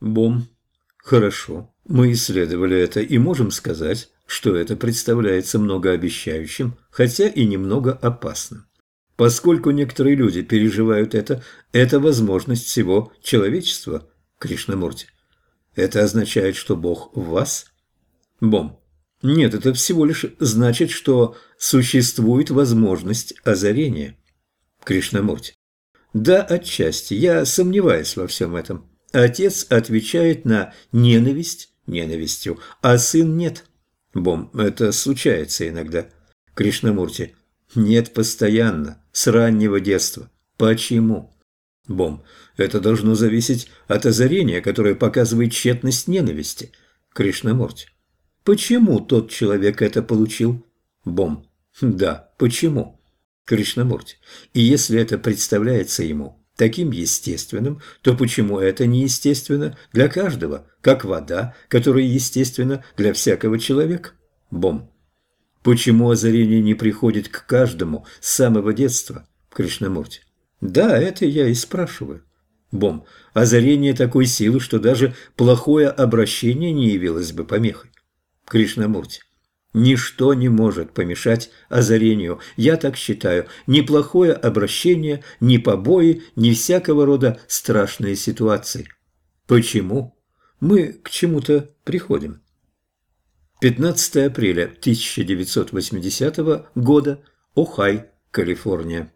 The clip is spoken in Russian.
Бом. Хорошо. Мы исследовали это и можем сказать, что это представляется многообещающим, хотя и немного опасным. Поскольку некоторые люди переживают это, это возможность всего человечества, Кришнамурти. Это означает, что Бог в вас? Бом. Нет, это всего лишь значит, что существует возможность озарения. Кришнамурти. Да, отчасти. Я сомневаюсь во всем этом. Отец отвечает на ненависть ненавистью, а сын нет. Бом, это случается иногда. Кришнамурти. Нет постоянно, с раннего детства. Почему? Бом, это должно зависеть от озарения, которое показывает тщетность ненависти. Кришнамурти. Почему тот человек это получил? Бом. Да, почему? Кришнамурти. И если это представляется ему таким естественным, то почему это неестественно для каждого, как вода, которая естественна для всякого человека? Бом. Почему озарение не приходит к каждому с самого детства? Кришнамурти. Да, это я и спрашиваю. Бом. Озарение такой силы, что даже плохое обращение не явилось бы помехой. Кришнамурти. Ничто не может помешать озарению. Я так считаю. Ни плохое обращение, ни побои, ни всякого рода страшные ситуации. Почему? Мы к чему-то приходим. 15 апреля 1980 года. Охай, Калифорния.